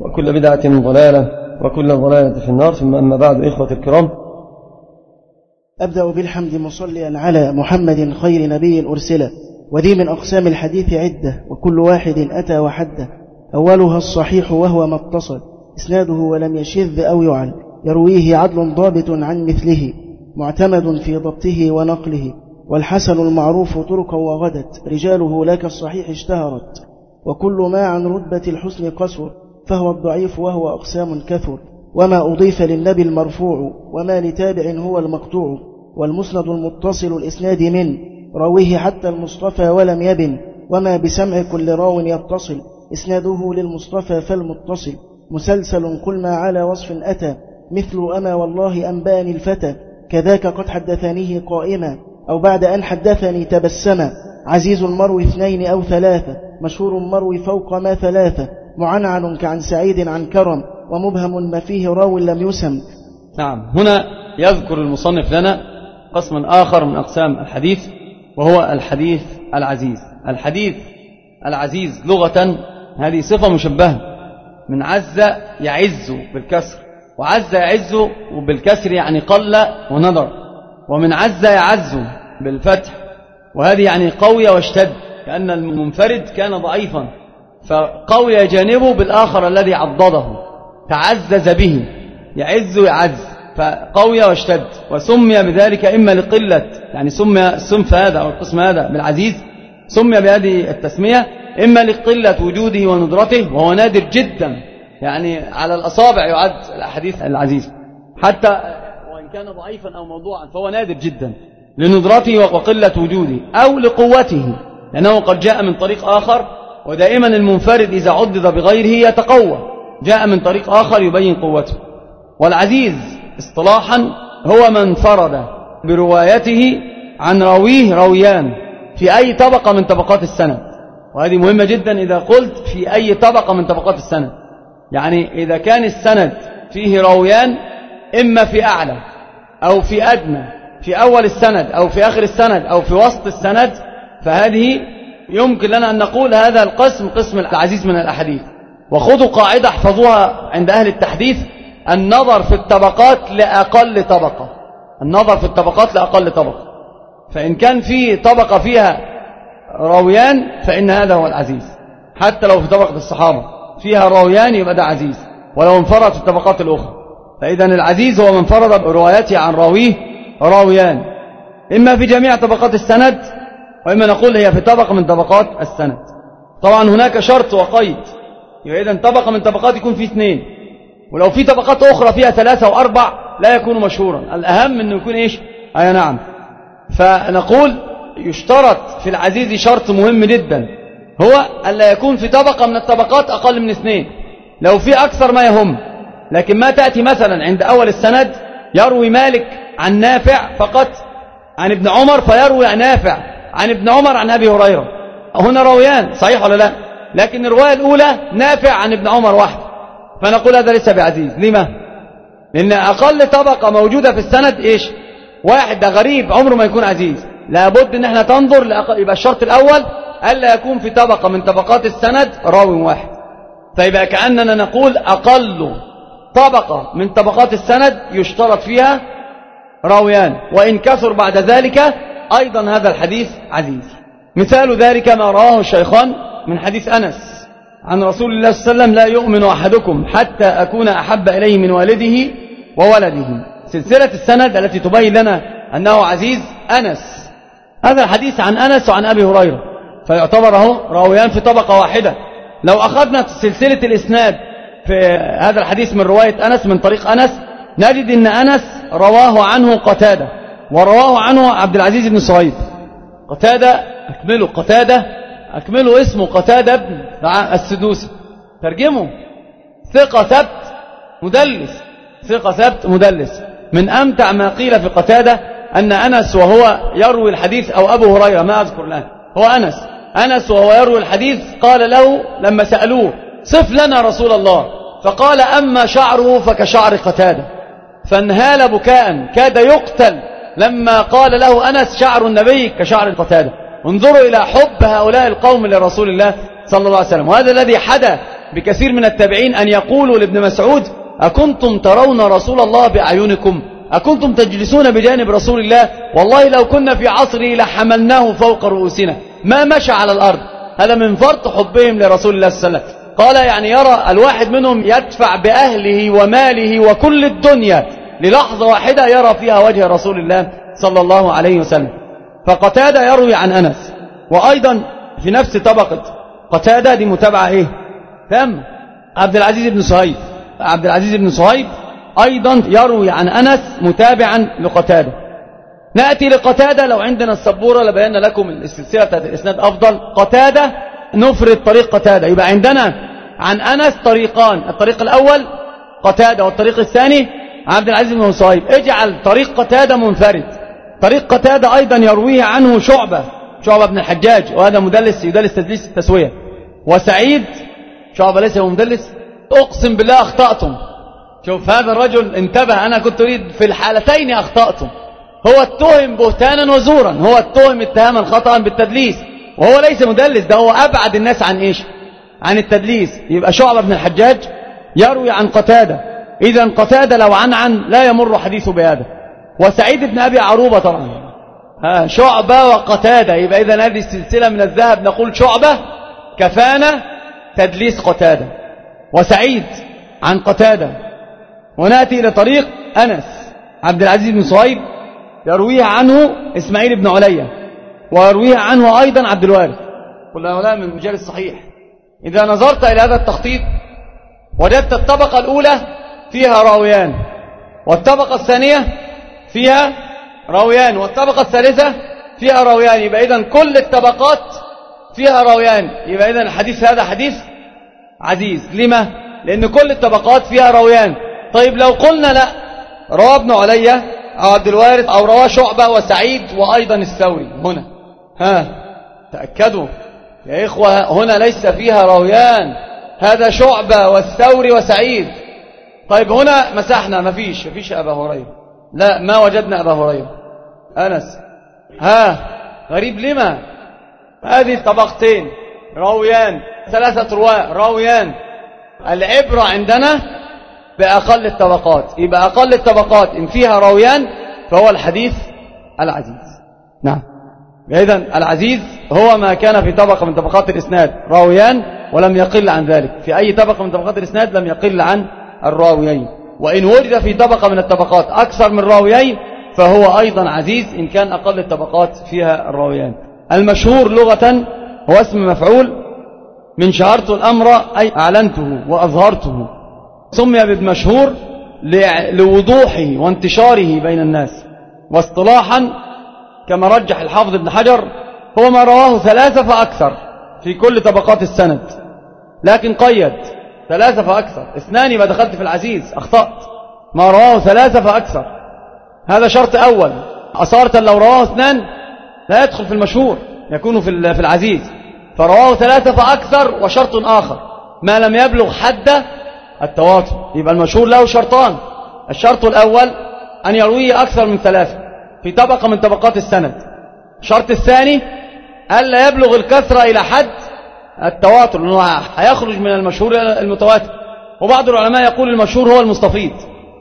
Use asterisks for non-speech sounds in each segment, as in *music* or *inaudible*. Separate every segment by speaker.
Speaker 1: وكل بدعة ضلالة وكل ضلالة في النار. ثم أما بعد إخوة الكرام.
Speaker 2: أبدأ بالحمد مصليا على محمد خير نبي أرسل وذي من أقسام الحديث عدة وكل واحد أتى وحده أولها الصحيح وهو ما اتصل إسناده ولم يشذ أو يعل. يرويه عدل ضابط عن مثله معتمد في ضبطه ونقله. والحسن المعروف طرقا وغدت رجاله لك الصحيح اشتهرت. وكل ما عن رتبة الحسن قصر. فهو الضعيف وهو أقسام كثر وما أضيف للنبي المرفوع وما لتابع هو المقطوع والمسند المتصل الإسناد من رويه حتى المصطفى ولم يبن وما بسمع كل راو يتصل إسناده للمصطفى فالمتصل مسلسل كل ما على وصف أتى مثل أما والله أنباني الفتى كذاك قد حدثنيه قائما أو بعد أن حدثني تبسما عزيز المروي اثنين أو ثلاثة مشهور المروي فوق ما ثلاثة معنعن كعن سعيد عن كرم ومبهم ما فيه راو لم يسم
Speaker 1: نعم. هنا يذكر المصنف لنا قسما آخر من أقسام الحديث وهو الحديث العزيز. الحديث العزيز لغة هذه صفة مشبهة. من عز يعز بالكسر وعز يعز وبالكسر يعني قل ونظر ومن عز يعز بالفتح وهذه يعني قوي واشتد كأن المنفرد كان ضعيفا. فقوي جانبه بالآخر الذي عضده تعزز به يعز يعز فقوي واشتد وسمي بذلك إما لقلة يعني سمي الصنف هذا أو القسم هذا بالعزيز سمي بهذه التسمية إما لقلة وجوده وندرته وهو نادر جدا يعني على الأصابع يعد الأحاديث العزيز. حتى وإن كان ضعيفا أو موضوعا فهو نادر جدا لندرته وقلة وجوده أو لقوته لأنه قد جاء من طريق آخر ودائما المنفرد إذا عضد بغيره يتقوى. جاء من طريق آخر يبين قوته. والعزيز اصطلاحا هو من فرد بروايته عن راويه رويان في أي طبقة من طبقات السند. وهذه مهمة جدا إذا قلت في أي طبقة من طبقات السند. يعني إذا كان السند فيه رويان إما في أعلى أو في أدنى في أول السند أو في آخر السند أو في وسط السند فهذه يمكن لنا أن نقول هذا القسم قسم العزيز من الأحاديث. وخذوا قاعدة احفظوها عند أهل التحديث. النظر في الطبقات لأقل طبقة. النظر في الطبقات لأقل طبقة. فإن كان في طبقة فيها رويان فإن هذا هو العزيز. حتى لو في طبقة الصحابة فيها رويان يبقى ده عزيز. ولو انفرد في الطبقات الأخرى. فإذا العزيز هو من فرض بروايته عن راويه راويان إما في جميع طبقات السند وإما نقول هي في طبقة من طبقات السند. طبعا هناك شرط وقيد. يبقى إذا طبقة من طبقات يكون فيه اثنين. ولو في طبقات أخرى فيها ثلاثة وأربع لا يكون مشهورا. الأهم أنه يكون إيش؟ أي نعم. فنقول يشترط في العزيز شرط مهم جدا. هو ألا يكون في طبقة من الطبقات أقل من اثنين. لو في أكثر ما يهم. لكن ما تأتي مثلا عند أول السند يروي مالك عن نافع فقط عن ابن عمر فيروي نافع. عن ابن عمر عن أبي هريرة. هنا رويان صحيح ولا لا؟ لكن الرواية الأولى نافع عن ابن عمر واحد. فنقول هذا ليس بعزيز. لما؟ لأن أقل طبقة موجودة في السند إيش؟ واحد ده غريب عمره ما يكون عزيز. لابد إن إحنا تنظر لأقل... يبقى الشرط الأول ألا يكون في طبقة من طبقات السند راوي واحد. فيبقى كأننا نقول أقل طبقة من طبقات السند يشترط فيها راويان. وإن كثر بعد ذلك أيضا هذا الحديث عزيز. مثال ذلك ما رواه الشيخان من حديث أنس. عن رسول الله صلى الله عليه وسلم لا يؤمن أحدكم حتى أكون أحب إليه من والده وولده. سلسلة السند التي تبين لنا أنه عزيز أنس. هذا الحديث عن أنس وعن أبي هريرة. فيعتبر اهو راويان في طبقة واحدة. لو أخذنا سلسلة الإسناد في هذا الحديث من رواية أنس من طريق أنس نجد أن أنس رواه عنه قتادة. ورواه عنه عبد العزيز بن صهيب قتادة أكمله قتادة أكمله اسمه قتادة ابن السدوسي. ترجمه. ثقة ثبت مدلس. ثقة ثبت مدلس. من أمتع ما قيل في قتادة أن أنس وهو يروي الحديث أو أبو هريرة ما أذكر الآن. هو أنس. أنس وهو يروي الحديث قال له لما سألوه صف لنا رسول الله. فقال أما شعره فكشعر قتادة. فانهال بكاء كاد يقتل. لما قال له أنس شعر النبي كشعر قتادة انظروا إلى حب هؤلاء القوم لرسول الله صلى الله عليه وسلم. وهذا الذي حدث بكثير من التابعين أن يقولوا لابن مسعود أكنتم ترون رسول الله بأعينكم؟ أكنتم تجلسون بجانب رسول الله؟ والله لو كنا في عصره لحملناه فوق رؤوسنا. ما مشى على الأرض. هذا من فرط حبهم لرسول الله صلى الله عليه وسلم. قال يعني يرى الواحد منهم يدفع بأهله وماله وكل الدنيا للحظة واحدة يرى فيها وجه رسول الله صلى الله عليه وسلم. فقتادة يروي عن أنس وأيضا في نفس طبقة قتادة دي متابعة إيه؟ تم عبد العزيز بن صهيب. عبد العزيز بن صهيب أيضا يروي عن أنس متابعا لقتادة. نأتي لقتادة لو عندنا السبورة لبينا لكم السلسلة بتاعت الإسناد أفضل. قتادة نفرد طريق قتادة. يبقى عندنا عن أنس طريقان. الطريق الأول قتادة والطريق الثاني عبد العزيز بن صهيب اجعل طريق قتادة منفرد. طريق قتادة أيضا يرويه عنه شعبة شعبة بن الحجاج وهذا مدلس يدلس تدليس التسوية. وسعيد شعبة ليس هو مدلس أقسم بالله أخطأتم. شوف هذا الرجل انتبه أنا كنت أريد في الحالتين أخطأتم. هو اتهم بهتانا وزورا هو اتهم اتهاما خطأ بالتدليس. وهو ليس مدلس ده هو أبعد الناس عن إيش؟ عن التدليس. يبقى شعبة بن الحجاج يروي عن قتادة. إذا قتادة لو عن عن لا يمر حديثه بهذا. وسعيد بن أبي عروبة طبعا. ها شعبة وقتادة. يبقى إذا هذه السلسلة من الذهب. نقول شعبة كفانا تدليس قتادة. وسعيد عن قتادة. ونأتي إلى طريق أنس عبد العزيز بن صهيب يرويها عنه إسماعيل بن عليا ويرويها عنه أيضا عبد الوارث. كل هؤلاء من مجال الصحيح. إذا نظرت إلى هذا التخطيط وجدت الطبقة الأولى فيها راويان. والطبقة الثانية فيها راويان والطبقة الثالثة فيها راويان. يبقى إذن كل الطبقات فيها راويان. يبقى إذن الحديث هذا حديث عزيز. لما؟ لأن كل الطبقات فيها راويان. طيب لو قلنا لا روى ابن علي أو عبد الوارث أو رواه شعبة وسعيد وأيضا الثوري هنا. ها تأكدوا. يا إخوة هنا ليس فيها راويان. هذا شعبة والثوري وسعيد. طيب هنا مسحنا ما فيش ما فيش أبا هريرة. لا ما وجدنا أبا هريرة. أنس. ها غريب لما؟ هذه طبقتين راويان ثلاثة رواة راويان. العبرة عندنا بأقل الطبقات. يبقى أقل الطبقات إن فيها راويان فهو الحديث العزيز. نعم. إذا العزيز هو ما كان في طبقة من طبقات الإسناد راويان ولم يقل عن ذلك. في أي طبقة من طبقات الإسناد لم يقل عن الراويين. وإن وجد في طبقة من الطبقات أكثر من راويين فهو أيضا عزيز إن كان أقل الطبقات فيها الراويان المشهور لغة هو اسم مفعول من شهرت الأمر أي أعلنته وأظهرته. سمي بالمشهور لوضوحه وانتشاره بين الناس. واصطلاحا كما رجح الحافظ ابن حجر هو ما رواه ثلاثة فأكثر في كل طبقات السند. لكن قيد ثلاثة فأكثر. اثنان ما دخلت في العزيز أخطأت. ما رواه ثلاثة فأكثر. هذا شرط أول. أصارة لو رواه اثنان لا يدخل في المشهور يكون في العزيز. فرواه ثلاثة فأكثر وشرط آخر. ما لم يبلغ حد التواتر. يبقى المشهور له شرطان. الشرط الأول أن يرويه أكثر من ثلاثة في طبقة من طبقات السند. الشرط الثاني ألا يبلغ الكثرة إلى حد التواتر لأنه هيخرج من المشهور إلى المتواتر. وبعض العلماء يقول المشهور هو المستفيض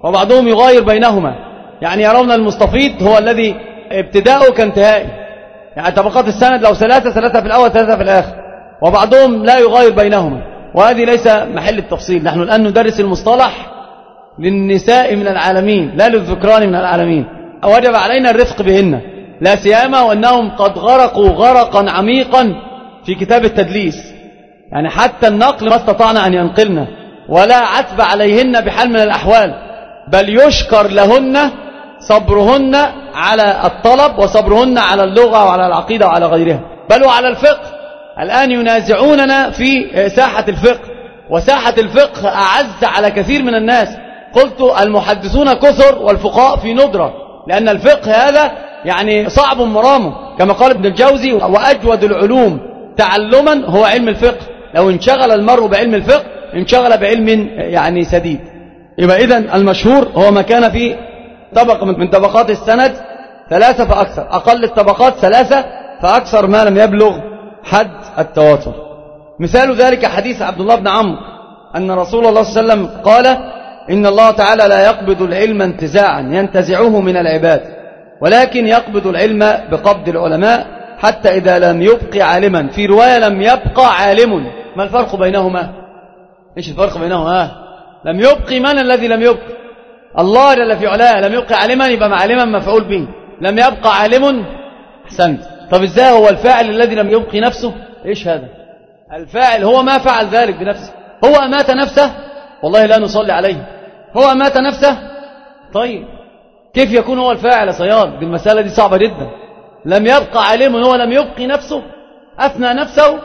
Speaker 1: وبعضهم يغاير بينهما. يعني يرون المستفيض هو الذي ابتداؤه كانتهائه يعني طبقات السند لو ثلاثة ثلاثة في الأول ثلاثة في الآخر. وبعضهم لا يغاير بينهما. وهذه ليس محل التفصيل. نحن الآن ندرس المصطلح للنساء من العالمين لا للذكران من العالمين. وجب علينا الرفق بهن. لا سيما وأنهم قد غرقوا غرقا عميقا في كتاب التدليس. يعني حتى النقل ما استطعنا أن ينقلنا ولا عتب عليهن بحال من الأحوال بل يشكر لهن صبرهن على الطلب وصبرهن على اللغة وعلى العقيدة وعلى غيرها. بل وعلى الفقه. الآن ينازعوننا في ساحة الفقه وساحة الفقه أعز على كثير من الناس. قلت المحدثون كثر والفقهاء في ندرة لأن الفقه هذا يعني صعب مرامه كما قال ابن الجوزي وأجود العلوم تعلما هو علم الفقه. لو انشغل المرء بعلم الفقه انشغل بعلم يعني سديد. يبقى إذن المشهور هو ما كان في طبق من طبقات السند ثلاثة فأكثر. أقل الطبقات ثلاثة فأكثر ما لم يبلغ حد التواتر. مثال ذلك حديث عبد الله بن عمرو أن رسول الله صلى الله عليه وسلم قال إن الله تعالى لا يقبض العلم انتزاعا ينتزعه من العباد ولكن يقبض العلم بقبض العلماء حتى إذا لم يبق عالما. في رواية لم يبقى عالم. ما الفرق بينهما؟ إيش الفرق بينهما؟ لم يبق من الذي لم يبق؟ الله جل في علاه. لم يبق عالما يبقى معلما مفعول به. لم يبقى عالم؟ أحسنت. طب إزاي هو الفاعل الذي لم يبقي نفسه؟ إيش هذا؟ الفاعل هو ما فعل ذلك بنفسه. هو أمات نفسه؟ والله لا نصلي عليه. هو أمات نفسه؟ طيب. كيف يكون هو الفاعل؟ يا صياد. دي المسألة دي صعبة جدا. لم يبقى عالم هو لم يبقي نفسه أثنى نفسه.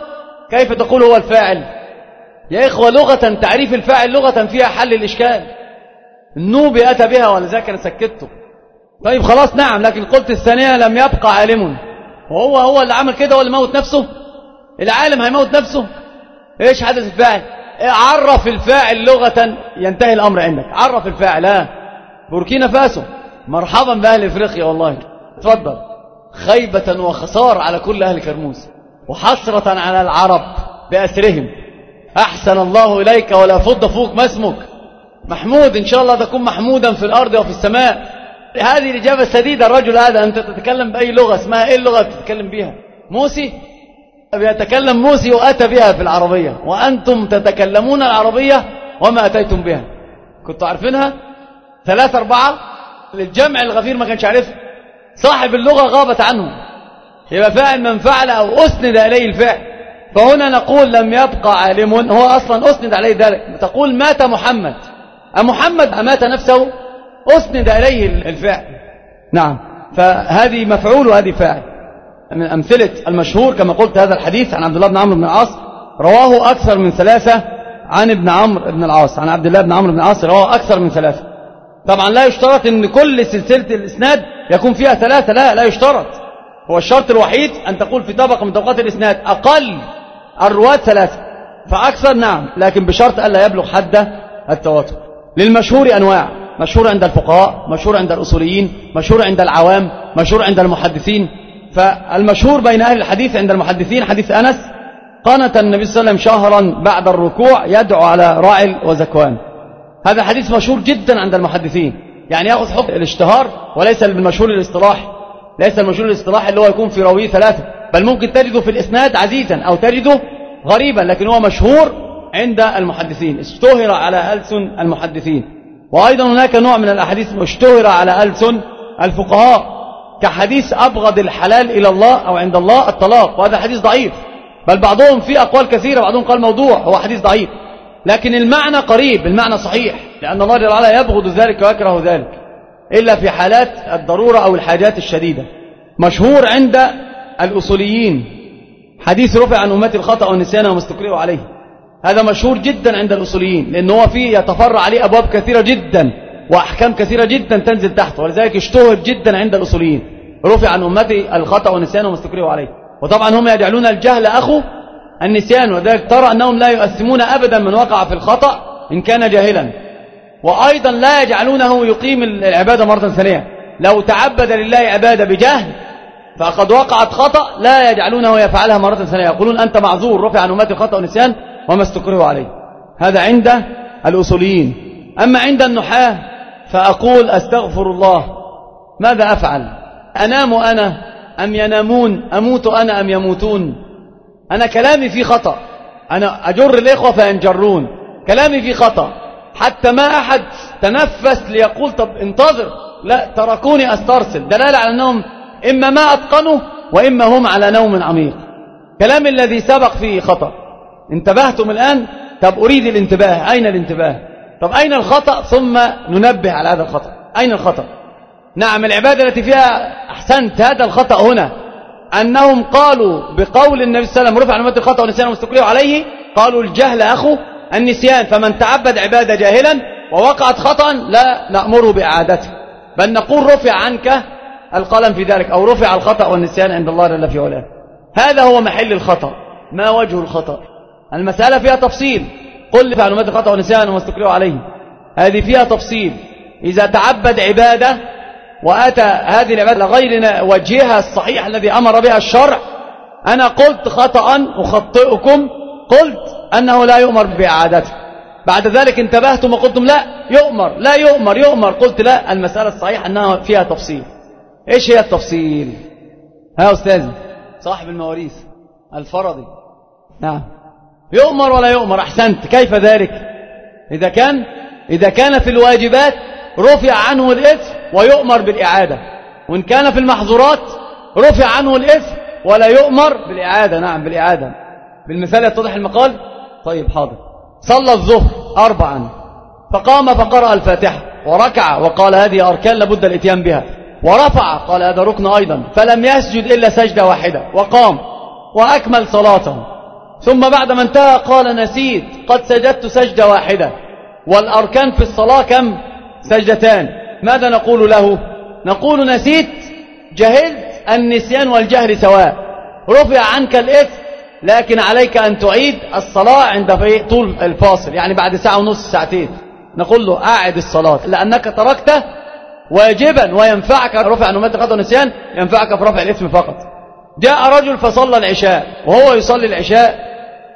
Speaker 1: كيف تقول هو الفاعل؟ يا إخوة لغة تعريف الفاعل لغة فيها حل الإشكال. النوبي أتى بها ولذلك أنا سكته طيب خلاص نعم لكن قلت الثانية لم يبقى عالم. وهو هو اللي عمل كده هو اللي موت نفسه. العالم هيموت نفسه. إيش حدث الفاعل؟ عرف الفاعل لغة ينتهي الأمر عندك. عرف الفاعل ها. بوركينا فاسو. مرحبا بأهل إفريقيا والله. تفضل. خيبة وخسارة على كل أهل كرموز وحسرة على العرب بأسرهم. أحسن الله إليك ولا فض فوق ما اسمك. محمود إن شاء الله تكون محمودا في الأرض وفي السماء. هذه الإجابة السديدة الرجل هذا أنت تتكلم بأي لغة؟ اسمها إيه اللغة تتكلم بها موسي؟ يتكلم موسي وأتى بها في العربية. وأنتم تتكلمون العربية وما أتيتم بها. كنتوا عارفينها؟ ثلاثة أربعة للجمع الغفير ما كانش عارفها. صاحب اللغة غابت عنه يبقى فاعل من فعل أو أسند إليه الفعل فهنا نقول لم يبقى عالم. هو أصلا أسند عليه ذلك. تقول مات محمد. أمحمد أمات نفسه. أسند إليه الفعل نعم. فهذه مفعول وهذه فاعل. من أمثلة المشهور كما قلت هذا الحديث عن عبد الله بن عمرو بن العاص رواه أكثر من ثلاثة عن ابن عمرو بن العاص. عن عبد الله بن عمرو بن العاص رواه أكثر من ثلاثة. طبعا لا يشترط أن كل سلسلة الإسناد يكون فيها ثلاثة لا لا يشترط. هو الشرط الوحيد أن تقول في طبقة من طبقات الإسناد أقل الرواة ثلاثة. فأكثر نعم لكن بشرط ألا يبلغ حد التواتر. للمشهور أنواع. مشهور عند الفقهاء مشهور عند الأصوليين مشهور عند العوام مشهور عند المحدثين. فالمشهور بين أهل الحديث عند المحدثين حديث أنس قنت النبي صلى الله عليه وسلم شهرا بعد الركوع يدعو على راعي وزكوان هذا حديث مشهور جدا عند المحدثين. يعني يأخذ حكم الاشتهار وليس المشهور الاصطلاحي ليس المشهور الاصطلاحي اللي هو يكون في راويه ثلاثة بل ممكن تجده في الإسناد عزيزا أو تجده غريبا لكن هو مشهور عند المحدثين اشتهر على ألسن المحدثين. وأيضا هناك نوع من الأحاديث اشتهر على ألسن الفقهاء كحديث أبغض الحلال إلى الله أو عند الله الطلاق وهذا حديث ضعيف. بل بعضهم في أقوال كثيرة بعضهم قال موضوع هو حديث ضعيف. لكن المعنى قريب المعنى صحيح لأن الله جل وعلا يبغض ذلك ويكره ذلك إلا في حالات الضرورة أو الحاجات الشديدة. مشهور عند الأصوليين حديث رفع عن أمتي الخطأ والنسيان وما استكرهوا عليه. هذا مشهور جدا عند الأصوليين لأن هو فيه يتفرع عليه أبواب كثيرة جدا وأحكام كثيرة جدا تنزل تحته ولذلك اشتهر جدا عند الأصوليين. رفع عن أمتي الخطأ والنسيان وما استكرهوا عليه. وطبعا هم يجعلون الجهل أخو النسيان وذلك ترى أنهم لا يؤثمون أبدا من وقع في الخطأ إن كان جاهلا. وأيضا لا يجعلونه يقيم العبادة مرة ثانية. لو تعبد لله عبادة بجهل فقد وقعت خطأ لا يجعلونه يفعلها مرة ثانية. يقولون أنت معذور رفع عن أمتي الخطأ والنسيان وما استكرهوا عليه. هذا عند الأصوليين. أما عند النحاة فأقول أستغفر الله. ماذا أفعل؟ أنام أنا أم ينامون؟ أموت أنا أم يموتون؟ أنا كلامي فيه خطأ. أنا أجر الإخوة فينجرون. كلامي فيه خطأ. حتى ما أحد تنفس ليقول طب انتظر. لا تركوني أسترسل. دلالة على أنهم إما ما أتقنوا وإما هم على نوم عميق. كلام الذي سبق فيه خطأ. انتبهتم الآن؟ طب أريد الانتباه. أين الانتباه؟ طب أين الخطأ؟ ثم ننبه على هذا الخطأ. أين الخطأ؟ نعم العبادة التي فيها أحسنت. هذا الخطأ هنا. أنهم قالوا بقول النبي صلى الله عليه وسلم رفع نمت الخطأ والنسيان واستقلوا عليه قالوا الجهل أخو النسيان فمن تعبد عبادة جاهلا ووقعت خطأ لا نأمره بإعادته. بل نقول رفع عنك القلم في ذلك أو رفع الخطأ والنسيان عند الله جل في علاه. هذا هو محل الخطأ. ما وجه الخطأ؟ المسألة فيها تفصيل. قل لفعل الخطأ والنسيان وما استقلوا عليه. هذه فيها تفصيل. إذا تعبد عبادة وأتى هذه العبادة لغير وجهها الصحيح الذي أمر بها الشرع. أنا قلت خطأ أخطئكم قلت أنه لا يؤمر بإعادته بعد ذلك انتبهتم وقلتم لا يؤمر لا يؤمر يؤمر. قلت لا المسألة الصحيحة أنها فيها تفصيل. إيش هي التفصيل؟ ها أستاذي صاحب المواريث الفرضي. نعم. يؤمر ولا يؤمر؟ أحسنت. كيف ذلك؟ إذا كان إذا كان في الواجبات رفع عنه الإثم ويؤمر بالإعادة. وإن كان في المحظورات رفع عنه الإثم ولا يؤمر بالإعادة. نعم بالإعادة. بالمثال يتضح المقال؟ طيب حاضر. صلى الظهر أربعا فقام فقرأ الفاتحة وركع وقال هذه أركان لابد الإتيان بها. ورفع قال هذا ركن أيضا فلم يسجد إلا سجدة واحدة وقام وأكمل صلاته. ثم بعد ما انتهى قال نسيت قد سجدت سجدة واحدة. والأركان في الصلاة كم؟ سجدتان. ماذا نقول له؟ نقول نسيت جهلت النسيان والجهل سواء. رفع عنك الإثم لكن عليك أن تعيد الصلاة عند طول الفاصل يعني بعد ساعة ونص ساعتين. نقول له أعد الصلاة لأنك تركته واجبا وينفعك رفع نمات قدر النسيان ينفعك في رفع الإثم فقط. جاء رجل فصلى العشاء وهو يصلي العشاء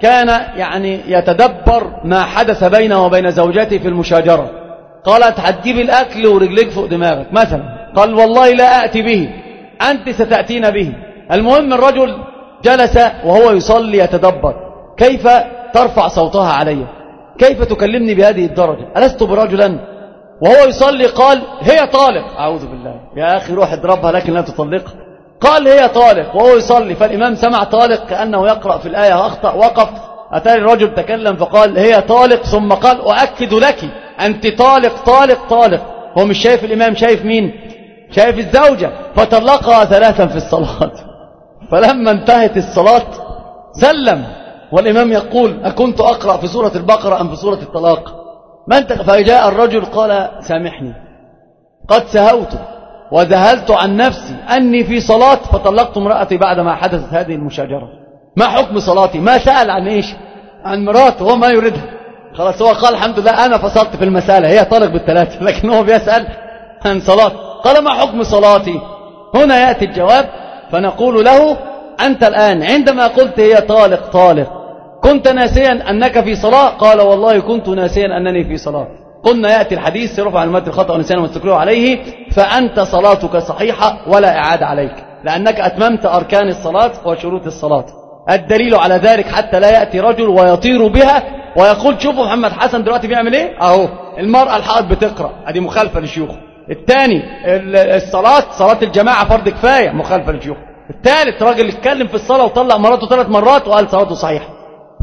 Speaker 1: كان يعني يتدبر ما حدث بينه وبين زوجته في المشاجرة. قالت هتجيب الأكل ورجليك فوق دماغك مثلا. قال والله لا أتي به أنت ستأتين به. المهم الرجل جلس وهو يصلي يتدبر. كيف ترفع صوتها علي؟ كيف تكلمني بهذه الدرجة؟ ألست برجلا؟ وهو يصلي قال هي طالق. أعوذ بالله. يا أخي روح اضربها لكن لا تطلقها قال هي طالق. وهو يصلي. فالإمام سمع طالق كأنه يقرأ في الآية أخطأ وقف. أتاري الرجل تكلم فقال هي طالق ثم قال أؤكد لك أنت طالق طالق طالق هو مش شايف الإمام شايف مين؟ شايف الزوجة فطلقها ثلاثا في الصلاة. فلما انتهت الصلاة سلم والإمام يقول أكنت أقرأ في سورة البقرة أم في سورة الطلاق؟ ما انت؟ فجاء الرجل قال سامحني. قد سهوت وذهلت عن نفسي أني في صلاة فطلقت امرأتي بعدما حدثت هذه المشاجرة. ما حكم صلاتي؟ ما سأل عن إيش؟ عن مراته هو ما يريدها. خلاص هو قال الحمد لله أنا فصلت في المسألة هي طالق بالثلاثة *laughs* لكن هو بيسأل عن صلاة. قال ما حكم صلاتي؟ هنا يأتي الجواب فنقول له أنت الآن عندما قلت هي طالق طالق كنت ناسيا أنك في صلاة؟ قال والله كنت ناسيا أنني في صلاة. قلنا يأتي الحديث رفع المات الخطأ والنسيان والتكلوا عليه فأنت صلاتك صحيحة ولا إعادة عليك لأنك أتممت أركان الصلاة وشروط الصلاة. الدليل على ذلك حتى لا يأتي رجل ويطير بها ويقول شوفوا محمد حسن دلوقتي بيعمل إيه؟ أهو المرأة الحائض بتقرأ أدي مخالفة للشيوخ. الثاني الصلاة صلاة الجماعة فرض كفاية مخالفة للشيوخ. الثالث راجل اتكلم في الصلاة وطلق مراته ثلاث مرات وقال صلاته صحيحة.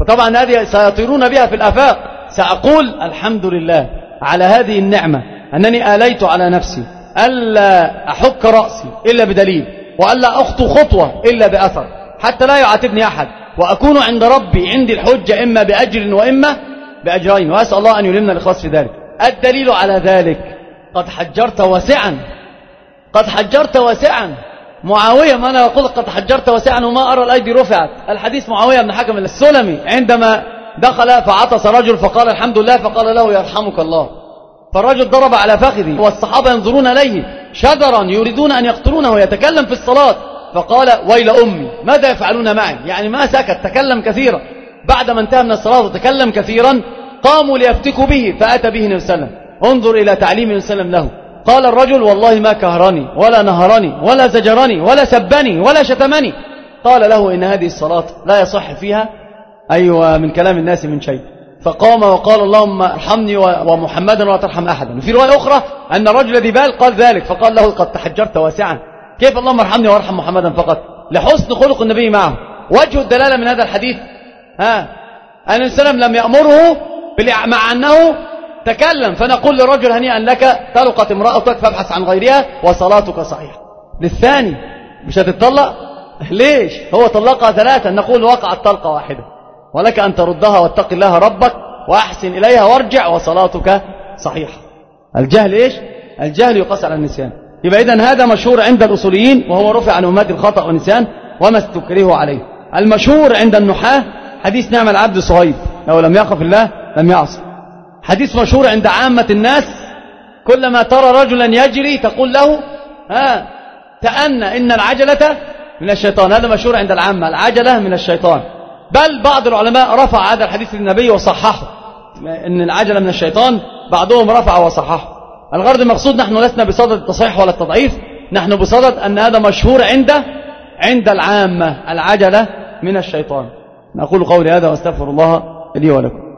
Speaker 1: فطبعا هذه سيطيرون بها في الآفاق. سأقول الحمد لله على هذه النعمة أنني آليت على نفسي ألا أحك رأسي إلا بدليل وألا أخطو خطوة إلا بأثر. حتى لا يعاتبني أحد. وأكون عند ربي عندي الحجة إما بأجر وإما بأجرين. وأسأل الله أن يلمنا الإخلاص في ذلك. الدليل على ذلك قد حجرت واسعا. قد حجرت واسعا. معاوية ما أنا أقول قد حجرت واسعا وما أرى الأيدي رفعت. الحديث معاوية بن حكم السلمي. عندما دخل فعطس رجل فقال الحمد لله فقال له يرحمك الله. فالرجل ضرب على فخذه والصحابة ينظرون إليه شجرا يريدون أن يقتلونه ويتكلم في الصلاة. فقال ويل أمي ماذا يفعلون معي؟ يعني ما سكت تكلم كثيرا. بعدما انتهى من الصلاة وتكلم كثيرا قاموا ليفتكوا به فأتى به النبي صلى الله عليه وسلم. انظر إلى تعليم النبي صلى الله عليه وسلم له. قال الرجل والله ما كهرني ولا نهرني ولا زجرني ولا سبني ولا شتمني. قال له إن هذه الصلاة لا يصح فيها. أيوة من كلام الناس من شيء. فقام وقال اللهم ارحمني ومحمدا ولا ترحم أحدا. وفي رواية أخرى أن الرجل ذي بال قال ذلك فقال له قد تحجرت واسعا. كيف اللهم ارحمني وارحم محمدا فقط؟ لحسن خلق النبي معه. وجه الدلالة من هذا الحديث ها؟ أن السلام لم يأمره مع أنه تكلم فنقول للرجل هنيئا لك طلقت امرأتك فابحث عن غيرها وصلاتك صحيحة. للثاني مش هتطلق *laughs* ليش؟ هو طلقها ثلاثة نقول وقعت طلقة واحدة. ولك أن تردها واتق الله ربك وأحسن إليها وارجع وصلاتك صحيحة. الجهل إيش؟ الجهل يقاس على النسيان. يبقى إذن هذا مشهور عند الأصوليين وهو رفع عن أمات الخطأ والنسيان وما استكره عليه. المشهور عند النحاة حديث نعم العبد صهيب لو لم يقف الله لم يعصي حديث مشهور عند عامة الناس كلما ترى رجلا يجري تقول له ها تأن إن العجلة من الشيطان. هذا مشهور عند العامة العجلة من الشيطان. بل بعض العلماء رفع هذا الحديث للنبي وصححه. إن العجلة من الشيطان بعضهم رفع وصححه. الغرض المقصود نحن لسنا بصدد التصحيح ولا التضعيف. نحن بصدد أن هذا مشهور عند عند العامة العجلة من الشيطان. نقول قولي هذا واستغفر الله لي ولكم.